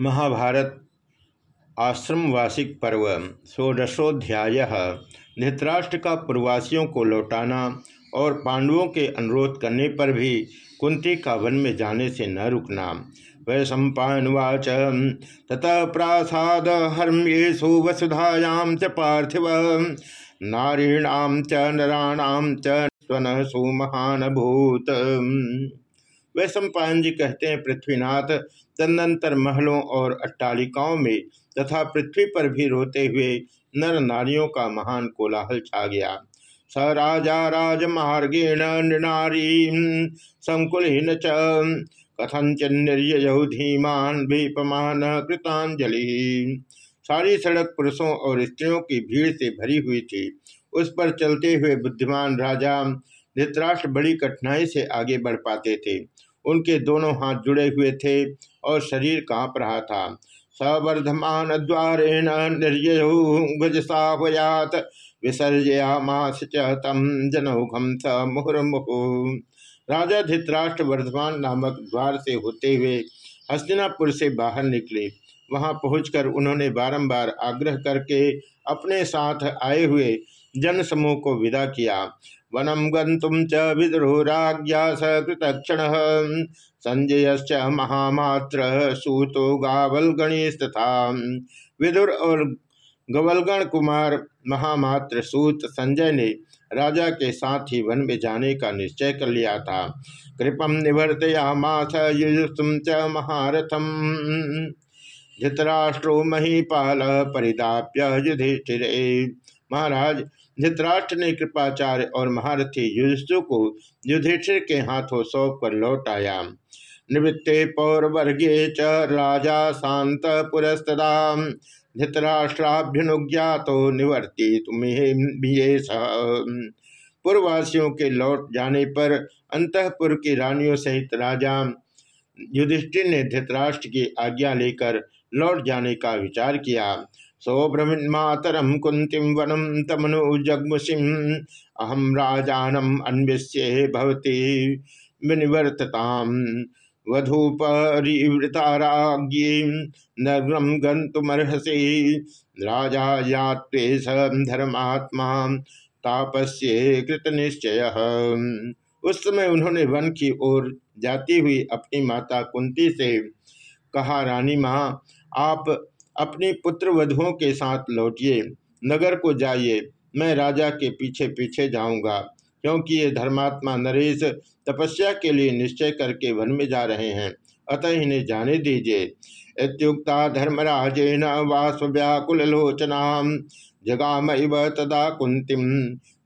महाभारत आश्रमवासिक पर्व, षोडशोध्याय। धृतराष्ट्र का पूर्वासियों को लौटाना और पांडवों के अनुरोध करने पर भी कुंती का वन में जाने से न रुकना। वै सम्पावाच ततः प्रासाद हर्म्येशु वसुधायां च पार्थिव। नारीणाम च नराणाम च स्वन सुमहानभूत। वे सम्पायन जी कहते हैं, पृथ्वीनाथ, तदनंतर महलों और अट्टालिकाओं में तथा पृथ्वी पर भी रोते हुए नर नारियों का महान कोलाहल छा गया। स राजा राजमार्गेण नृनारी संकुलन च। कथंचन निर्ययौ धीमान भीपमान कृतांजलि सारी सड़क पुरुषों और स्त्रियों की भीड़ से भरी हुई थी। उस पर चलते हुए बुद्धिमान राजा धृतराष्ट्र बड़ी कठिनाई से आगे बढ़ पाते थे। उनके दोनों हाथ जुड़े हुए थे और शरीर काँप रहा था। सवर्धमान द्वारेण निर्यसावयात विसर्जयामास तम जनौघम स मुहुर्मुहु। राजा धित्राष्ट्र वर्धमान नामक द्वार से होते हुए हस्तिनापुर से बाहर निकले। वहाँ पहुंचकर उन्होंने बारंबार आग्रह करके अपने साथ आए हुए जन समूह को विदा किया। वनम गंतुम च विद्रोराज्ञा सकृतक्षण संजय महामात्र सूतो गावल गणेश तथा विदुर और गवलगण कुमार महामात्र सूत संजय ने राजा के साथ ही वन में जाने का निश्चय कर लिया था। कृपम निवर्तयामाथ युजुस्तुम च महारथम। धृतराष्ट्रो महीपाल परिदाप्य युधिष्ठिर। महाराज धृतराष्ट्र ने कृपाचार्य और महारथी युधिष्ठु को युधिष्ठिर के हाथों सौंप कर लौट आया। निवृत्ते पौरवर्गे च राजा शांत पुरस्तदा। धृतराष्ट्राभ्युनुज्ञातो निवर्ति तुम्हें पूर्ववासियों के लौट जाने पर अंतपुर की रानियों सहित राजा युधिष्ठिर ने धृतराष्ट्र की आज्ञा लेकर लौट जाने का विचार किया। सौभ्रमिन्मातरम कुंतीम वनम तमनु अहम राजानम अन्विष्ये भवती, विनिवर्तताम। वधूपरिवृताराज्ञी नगरम गंतुमर्हसी राजा यात्रे धर्मात्मा, तापस्ये कृत निश्चय उस समय उन्होंने वन की ओर जाती हुई अपनी माता कुंती से कहा, रानी माँ, आप अपनी पुत्र वधुओं के साथ लौटिए। नगर को जाइए। मैं राजा के पीछे पीछे जाऊँगा, क्योंकि ये धर्मात्मा नरेश तपस्या के लिए निश्चय करके वन में जा रहे हैं। अतः इन्हें जाने दीजिए। इतुक्ता धर्मराजेन वास्व्याकुल लोचना जगाम तदा कुंतीम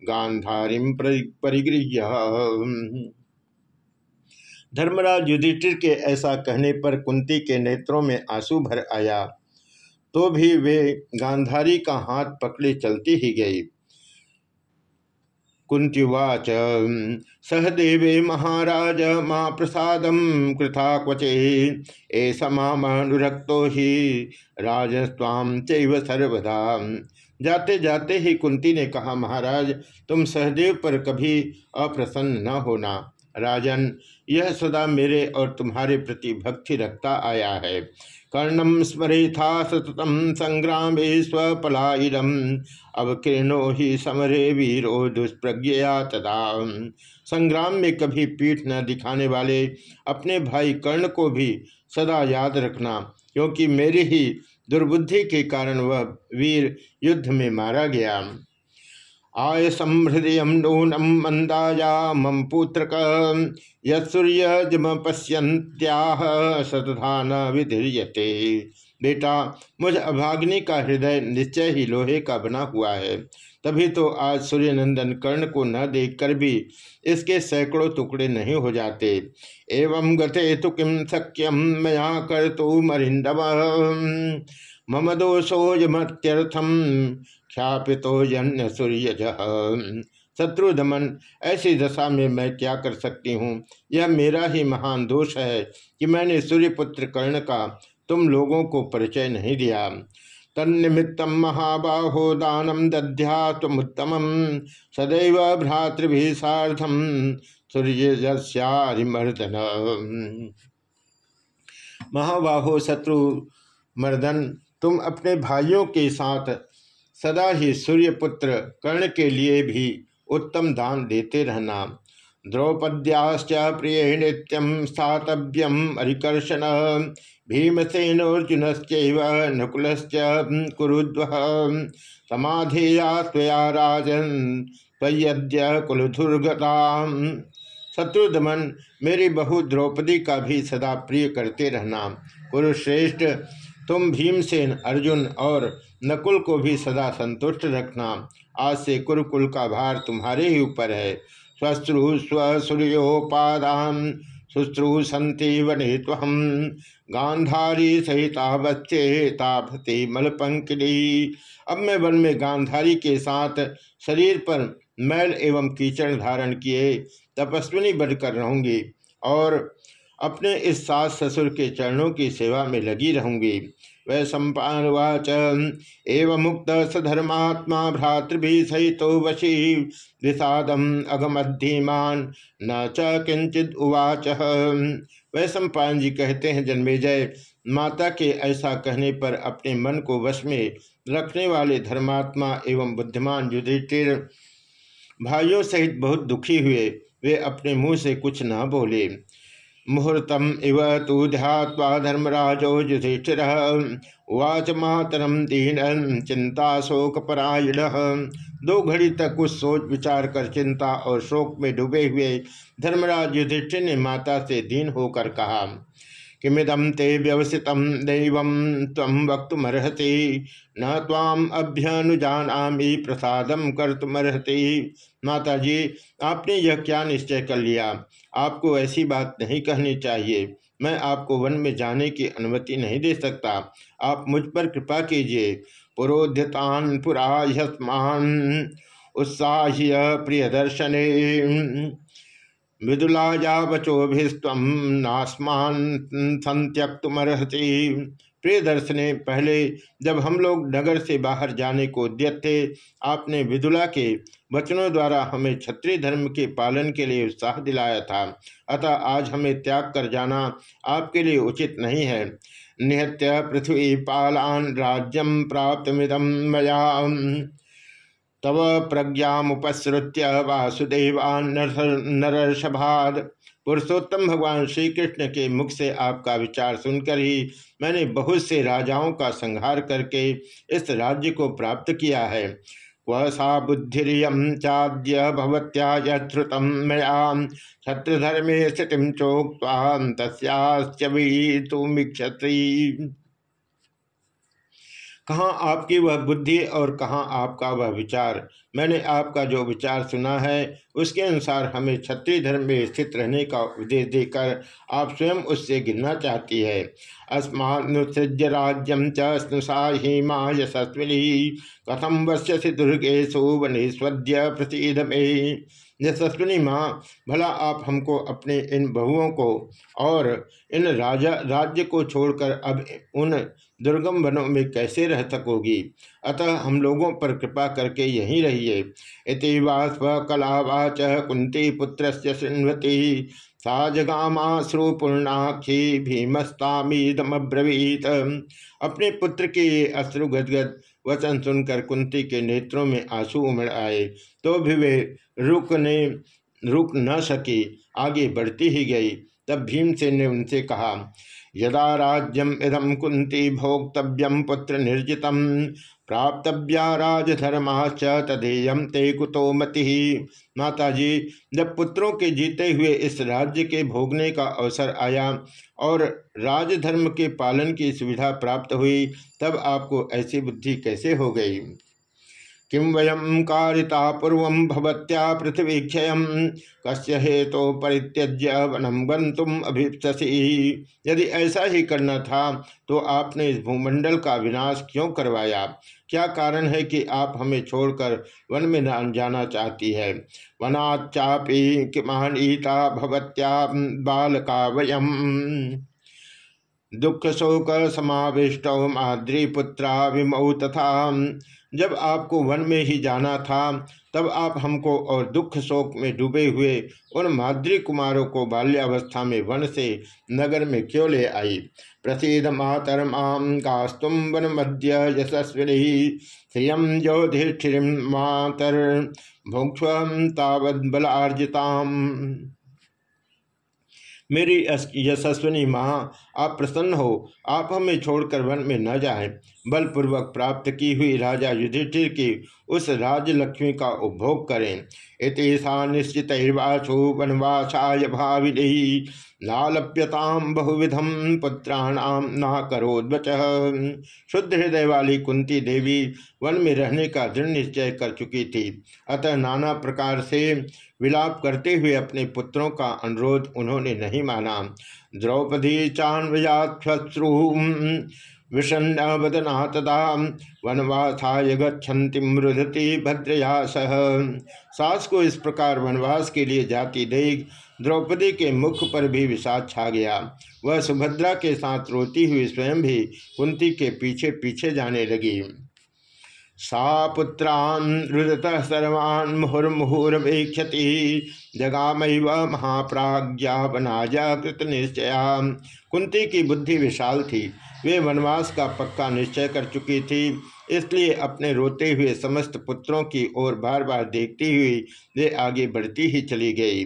गांधारीम परिगृह्य। धर्मराज युधिष्ठिर के ऐसा कहने पर कुंती के नेत्रों में आँसू भर आया। तो भी वे गांधारी का हाथ पकड़े चलती ही गई। कुंतीवाच, सहदेवे महाराज, माँ प्रसाद कृथा क्वचे ए समानुरक्तो ही राजस्वाम चैव सर्वदा। जाते जाते ही कुंती ने कहा, महाराज, तुम सहदेव पर कभी अप्रसन्न न होना। राजन, यह सदा मेरे और तुम्हारे प्रति भक्ति रखता आया है। कर्णम स्मरेथा सततम संग्राम स्वपलाइरम अवकीर्णो ही समरे वीरो दुष्प्रज्ञया तदा। संग्राम में कभी पीठ न दिखाने वाले अपने भाई कर्ण को भी सदा याद रखना, क्योंकि मेरी ही दुर्बुद्धि के कारण वह वीर युद्ध में मारा गया। आय समृदय नूनम मंदाया मम पुत्रक यसूर्यजम पश्यंत्याह सतधान विधीयते। बेटा, मुझ अभाग्नि का हृदय निश्चय ही लोहे का बना हुआ है। तभी तो आज सूर्यनंदन कर्ण को न देखकर भी इसके सैकड़ों टुकड़े नहीं हो जाते। एवं गते तो किम सक्यम मया कर तो मरिंदव मम दोषोजमत्यर्थम ख्यापितो जन्य सूर्य शत्रु दमन ऐसी दशा में मैं क्या कर सकती हूँ? यह मेरा ही महान दोष है कि मैंने सूर्यपुत्र कर्ण का तुम लोगों को परिचय नहीं दिया। तन्निमित्त महाबाहो दानम दध्यात्मुत्तम सदैव भ्रातृभि साधम महाबाहो शत्रु मर्दन तुम अपने भाइयों के साथ सदा ही सूर्यपुत्र कर्ण के लिए भी उत्तम दान देते रहना। द्रौपद्याश्च प्रिय नित्यम स्थातव्यम हरिकर्षण भीमसेनोर्जुन नकुल कुरुद्व। समाधेया स्वया राजन तयद्य कुलधुर्गता शत्रुदमन मेरी बहु द्रौपदी का भी सदा प्रिय करते रहना। कुरुश्रेष्ठ तुम भीमसेन, अर्जुन और नकुल को भी सदा संतुष्ट रखना। आज से कुरुकुल का भार तुम्हारे ही ऊपर है। स्वश्रु स्वसूर्योपादान शुश्रु संति वने तहम गांधारी सहिता बच्चे तापति मलपंकली अब मैं वन में गांधारी के साथ शरीर पर मैल एवं कीचड़ धारण किए तपस्विनी बनकर रहूँगी और अपने इस सास ससुर के चरणों की सेवा में लगी रहूँगी। वै सम्पावाच एवं मुक्त सधर्मात्मा भ्रातृभि सहित वशी। विषादम अगमधीमान न च किंचित उवाच। वै सम्पान जी कहते हैं, जन्मेजय, माता के ऐसा कहने पर अपने मन को वश में रखने वाले धर्मात्मा एवं बुद्धिमान युधिष्ठिर भाइयों सहित बहुत दुखी हुए। वे अपने मुँह से कुछ न बोले। मुहूर्तम इव तू ध्यावा धर्मराजो युधिष्ठिर। उवाच मातरम दीन चिंता शोक परायण दो घड़ी तक कुछ सोच विचार कर चिंता और शोक में डूबे हुए धर्मराज युधिष्ठिर ने माता से दीन होकर कहा किमिदम ते व्यवसित दैव तम वक्तुमर्हति। न ताम अभ्यनुजानामी प्रसादम कर्तुमर्हति। माता जी आपने यह क्या निश्चय कर लिया? आपको ऐसी बात नहीं कहनी चाहिए। मैं आपको वन में जाने की अनुमति नहीं दे सकता। आप मुझ पर कृपा कीजिए। पुरोध्यतान पुरा यस्मान उत्साह्य प्रिय दर्शने मृदुलाया वचोभिस्तम नास्मान संत्यक्तुमर्हति प्रिय दर्शने पहले जब हम लोग नगर से बाहर जाने को उद्यत थे, आपने विदुला के वचनों द्वारा हमें क्षत्रिय धर्म के पालन के लिए उत्साह दिलाया था। अतः आज हमें त्याग कर जाना आपके लिए उचित नहीं है। निहत्य पृथ्वी पालान राज्यम प्राप्त मिदम मया। तव प्रज्ञामुपसृत्य वासुदेवान नरषभाद पुरुषोत्तम भगवान श्री कृष्ण के मुख से आपका विचार सुनकर ही मैंने बहुत से राजाओं का संहार करके इस राज्य को प्राप्त किया है। वह सा बुद्धिरियम चाद्य भवत्या श्रुतम मया। छत्रधर्मे स्थिति चोक्ता तस्याश्चवी तुम क्षत्रिय कहाँ आपकी वह बुद्धि और कहाँ आपका वह विचार? मैंने आपका जो विचार सुना है, उसके अनुसार हमें क्षत्रिय धर्म में स्थित रहने का उपदेश देकर आप स्वयं उससे गिरना चाहती है। अस्मात्सृज्य राज्यम चुषा ही माँ यशस्विनी कथम वश्यसी दुर्गेशु वनेश्वद्य प्रसिद्ध में यशस्विनी माँ, भला आप हमको अपने इन बहुओं को और इन राजा, राज्य को छोड़कर अब उन दुर्गम वनों में कैसे रह सकोगी? अतः हम लोगों पर कृपा करके यहीं रहिए। इति कलावाच कुंती पुत्र सिन्वती सा जगामाश्रुपूर्णाक्षी भीमस्तामीदमब्रवीत। अपने पुत्र के अश्रु गदगद वचन सुनकर कुंती के नेत्रों में आँसू उमड़ आए। तो भी वे रुकने रुक न सकी, आगे बढ़ती ही गई। तब भीमसेन ने उनसे कहा यदा राज्यम इदम कुंती भोक्तव्यम पुत्र निर्जित प्राप्तव्या राजधर्माश्च तदेयम ते कुतो मति। माता जी जब पुत्रों के जीते हुए इस राज्य के भोगने का अवसर आया और राजधर्म के पालन की सुविधा प्राप्त हुई, तब आपको ऐसी बुद्धि कैसे हो गई? किं वयम कारिता पूर्व भवत्या पृथ्वी क्षय कस्य हेतु तो परित्यज्य वनम गंतुम अभिप्सी यदि ऐसा ही करना था तो आपने इस भूमंडल का विनाश क्यों करवाया? क्या कारण है कि आप हमें छोड़कर वन में न जाना चाहती है? वनाचापी किमान ईता भवत्या बालका वयम। दुख शोक समाविष्ट माद्रीपुत्रा विमौ तथा जब आपको वन में ही जाना था, तब आप हमको और दुख शोक में डूबे हुए उन माद्री कुमारों को बाल्यावस्था में वन से नगर में क्यों ले आई? प्रसिद मातर माम कास्तुम वन मध्य यशस्विनी श्रियम ज्योधिष्ठिर मातर भुक्ष तावद बलार्जिताम। मेरी यशस्विनी माँ आप प्रसन्न हो, आप हमें छोड़कर वन में न जाएँ। बलपूर्वक प्राप्त की हुई राजा युधिष्ठिर की उस राजलक्ष्मी का उपभोग करें। इतिशा निश्चित वनवासाय भाविनी लालप्यताम बहुविधम पुत्राणाम ना करोद्वच शुद्ध हृदय वाली कुंती देवी वन में रहने का दृढ़ निश्चय कर चुकी थी। अतः नाना प्रकार से विलाप करते हुए अपने पुत्रों का अनुरोध उन्होंने नहीं माना। द्रौपदी चान्वयाश्रु विषन्न वदना तदा वनवासाय गति मृदति भद्रया सह सास को इस प्रकार वनवास के लिए जाती देख द्रौपदी के मुख पर भी विषाद छा गया। वह सुभद्रा के साथ रोती हुई स्वयं भी कुंती के पीछे पीछे जाने लगी। सा पुत्रान रुदत सर्वान् मुहुर्मुहुर्वेक्षति जगामैव महाप्राज्ञा बनाजा कृत निश्चया कुंती की बुद्धि विशाल थी। वे वनवास का पक्का निश्चय कर चुकी थी। इसलिए अपने रोते हुए समस्त पुत्रों की ओर बार बार देखती हुई वे आगे बढ़ती ही चली गई।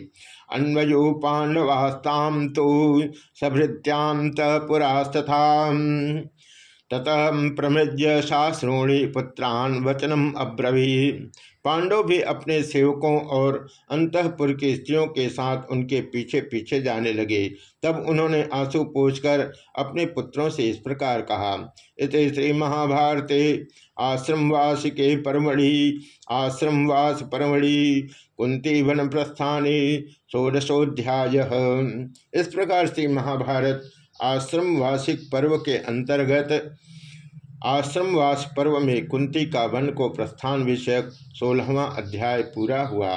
अन्वयो पांडवास्ताम तो सभृत्यांत पुरास्तथा ततः प्रमृज्य शास्त्रोणी पुत्रान वचनम अब्रवी। पांडव भी अपने सेवकों और अंतपुर की स्त्रियों के साथ उनके पीछे पीछे जाने लगे। तब उन्होंने आँसू पूछकर अपने पुत्रों से इस प्रकार कहा इस श्री महाभारते आश्रमवास के परमढ़ि, आश्रमवास परमढ़ि कुंती वन प्रस्थानी षोडशोध्याय इस प्रकार से महाभारत आश्रम वासिक पर्व के अंतर्गत आश्रमवास पर्व में कुंती का वन को प्रस्थान विषयक सोलहवा अध्याय पूरा हुआ।